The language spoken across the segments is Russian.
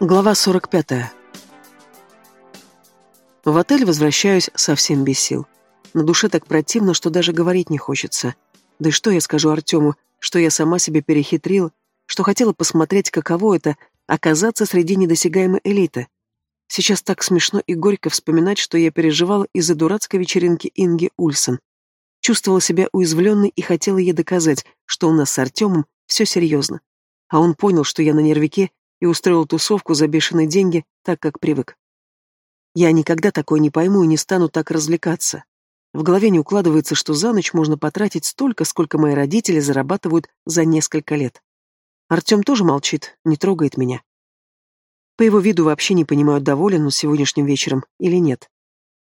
Глава 45. В отель возвращаюсь совсем без сил. На душе так противно, что даже говорить не хочется. Да и что я скажу Артему, что я сама себе перехитрила, что хотела посмотреть, каково это — оказаться среди недосягаемой элиты. Сейчас так смешно и горько вспоминать, что я переживала из-за дурацкой вечеринки Инги Ульсон. Чувствовала себя уязвленной и хотела ей доказать, что у нас с Артемом все серьезно. А он понял, что я на нервике и устроил тусовку за бешеные деньги, так как привык. Я никогда такое не пойму и не стану так развлекаться. В голове не укладывается, что за ночь можно потратить столько, сколько мои родители зарабатывают за несколько лет. Артем тоже молчит, не трогает меня. По его виду вообще не понимаю, доволен он сегодняшним вечером или нет.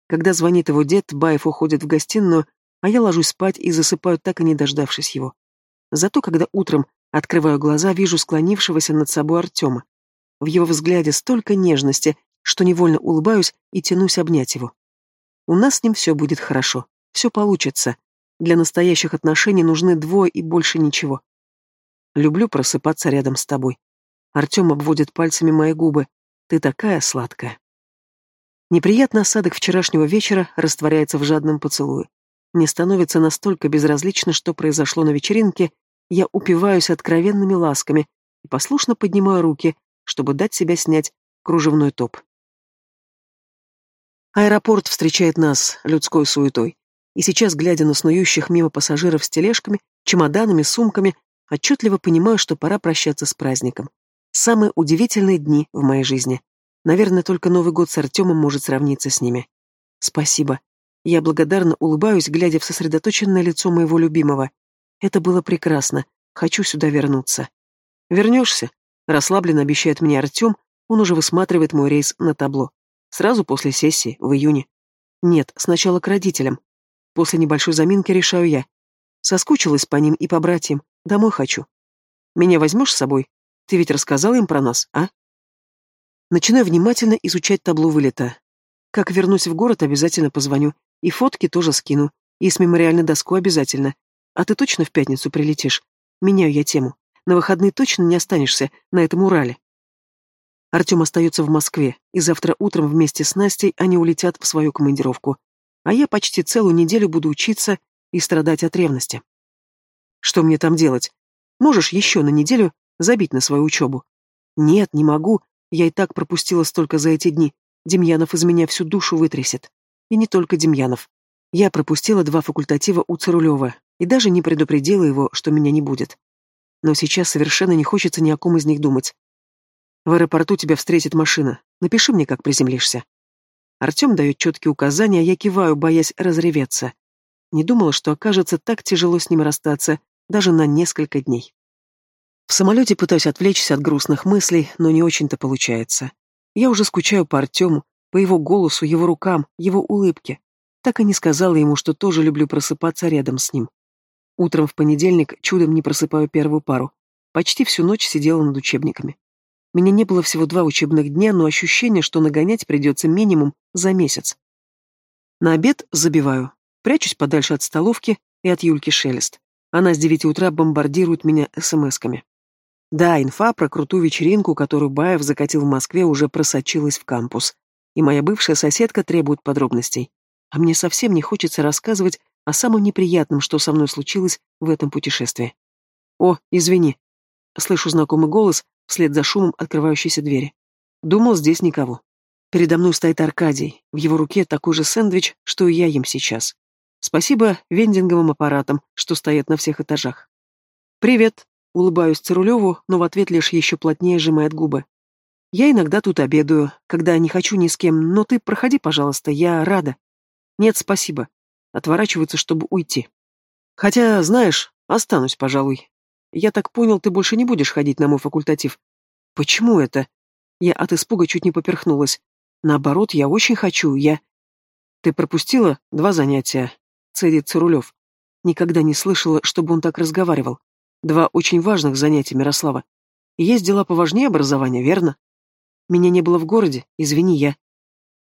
Когда звонит его дед, Баев уходит в гостиную, а я ложусь спать и засыпаю, так и не дождавшись его. Зато, когда утром открываю глаза, вижу склонившегося над собой Артема. В его взгляде столько нежности, что невольно улыбаюсь и тянусь обнять его. У нас с ним все будет хорошо, все получится. Для настоящих отношений нужны двое и больше ничего. Люблю просыпаться рядом с тобой. Артем обводит пальцами мои губы. Ты такая сладкая. Неприятный осадок вчерашнего вечера растворяется в жадном поцелуе. Мне становится настолько безразлично, что произошло на вечеринке, я упиваюсь откровенными ласками и послушно поднимаю руки, чтобы дать себя снять кружевной топ. Аэропорт встречает нас людской суетой. И сейчас, глядя на снующих мимо пассажиров с тележками, чемоданами, сумками, отчетливо понимаю, что пора прощаться с праздником. Самые удивительные дни в моей жизни. Наверное, только Новый год с Артемом может сравниться с ними. Спасибо. Я благодарно улыбаюсь, глядя в сосредоточенное лицо моего любимого. Это было прекрасно. Хочу сюда вернуться. Вернешься? Расслабленно обещает мне Артем, он уже высматривает мой рейс на табло. Сразу после сессии, в июне. Нет, сначала к родителям. После небольшой заминки решаю я. Соскучилась по ним и по братьям. Домой хочу. Меня возьмешь с собой? Ты ведь рассказал им про нас, а? Начинаю внимательно изучать табло вылета. Как вернусь в город, обязательно позвоню. И фотки тоже скину. И с мемориальной доской обязательно. А ты точно в пятницу прилетишь? Меняю я тему. На выходные точно не останешься на этом Урале. Артем остается в Москве, и завтра утром вместе с Настей они улетят в свою командировку. А я почти целую неделю буду учиться и страдать от ревности. Что мне там делать? Можешь еще на неделю забить на свою учебу? Нет, не могу. Я и так пропустила столько за эти дни. Демьянов из меня всю душу вытрясет. И не только Демьянов. Я пропустила два факультатива у Цирулева и даже не предупредила его, что меня не будет но сейчас совершенно не хочется ни о ком из них думать. В аэропорту тебя встретит машина. Напиши мне, как приземлишься. Артем дает четкие указания, а я киваю, боясь разреветься. Не думала, что окажется так тяжело с ним расстаться, даже на несколько дней. В самолете пытаюсь отвлечься от грустных мыслей, но не очень-то получается. Я уже скучаю по Артему, по его голосу, его рукам, его улыбке. Так и не сказала ему, что тоже люблю просыпаться рядом с ним. Утром в понедельник чудом не просыпаю первую пару. Почти всю ночь сидела над учебниками. Меня не было всего два учебных дня, но ощущение, что нагонять придется минимум за месяц. На обед забиваю. Прячусь подальше от столовки и от Юльки Шелест. Она с девяти утра бомбардирует меня смс-ками. Да, инфа про крутую вечеринку, которую Баев закатил в Москве, уже просочилась в кампус. И моя бывшая соседка требует подробностей. А мне совсем не хочется рассказывать о самом неприятном, что со мной случилось в этом путешествии. «О, извини». Слышу знакомый голос вслед за шумом открывающейся двери. Думал, здесь никого. Передо мной стоит Аркадий. В его руке такой же сэндвич, что и я ем сейчас. Спасибо вендинговым аппаратам, что стоят на всех этажах. «Привет», — улыбаюсь Цирулеву, но в ответ лишь еще плотнее сжимает губы. «Я иногда тут обедаю, когда не хочу ни с кем, но ты проходи, пожалуйста, я рада». «Нет, спасибо отворачивается, чтобы уйти. Хотя, знаешь, останусь, пожалуй. Я так понял, ты больше не будешь ходить на мой факультатив. Почему это? Я от испуга чуть не поперхнулась. Наоборот, я очень хочу, я... Ты пропустила два занятия, цедит Цирулев. Никогда не слышала, чтобы он так разговаривал. Два очень важных занятия, Мирослава. Есть дела поважнее образования, верно? Меня не было в городе, извини, я.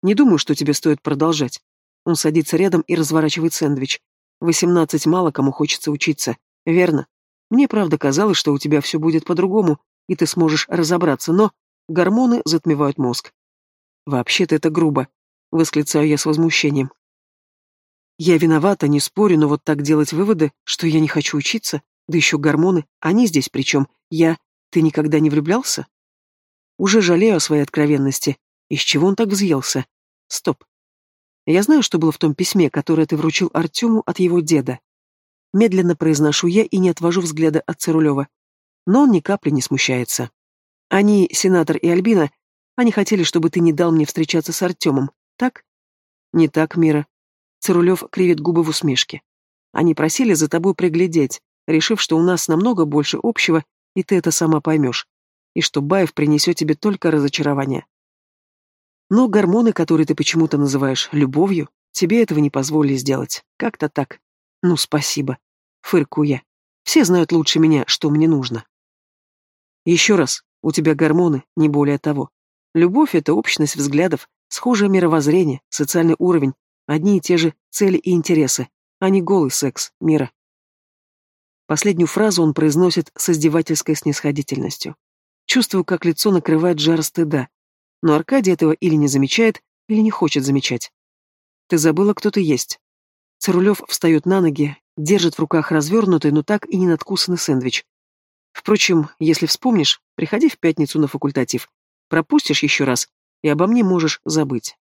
Не думаю, что тебе стоит продолжать. Он садится рядом и разворачивает сэндвич. Восемнадцать мало кому хочется учиться. Верно. Мне правда казалось, что у тебя все будет по-другому, и ты сможешь разобраться, но... Гормоны затмевают мозг. Вообще-то это грубо, восклицаю я с возмущением. Я виновата, не спорю, но вот так делать выводы, что я не хочу учиться, да еще гормоны, они здесь при чем? Я... Ты никогда не влюблялся? Уже жалею о своей откровенности. Из чего он так взъелся? Стоп. Я знаю, что было в том письме, которое ты вручил Артему от его деда. Медленно произношу я и не отвожу взгляда от Цирулева. Но он ни капли не смущается. Они, сенатор и Альбина, они хотели, чтобы ты не дал мне встречаться с Артемом, так? Не так, Мира. Цирулев кривит губы в усмешке. Они просили за тобой приглядеть, решив, что у нас намного больше общего, и ты это сама поймешь, и что Баев принесет тебе только разочарование. Но гормоны, которые ты почему-то называешь любовью, тебе этого не позволили сделать. Как-то так. Ну, спасибо. Фырку я. Все знают лучше меня, что мне нужно. Еще раз, у тебя гормоны, не более того. Любовь — это общность взглядов, схожее мировоззрение, социальный уровень, одни и те же цели и интересы, а не голый секс мира. Последнюю фразу он произносит с издевательской снисходительностью. Чувствую, как лицо накрывает жар стыда. Но Аркадий этого или не замечает, или не хочет замечать. Ты забыла, кто ты есть. Царулев встает на ноги, держит в руках развернутый, но так и не надкусанный сэндвич. Впрочем, если вспомнишь, приходи в пятницу на факультатив. Пропустишь еще раз, и обо мне можешь забыть.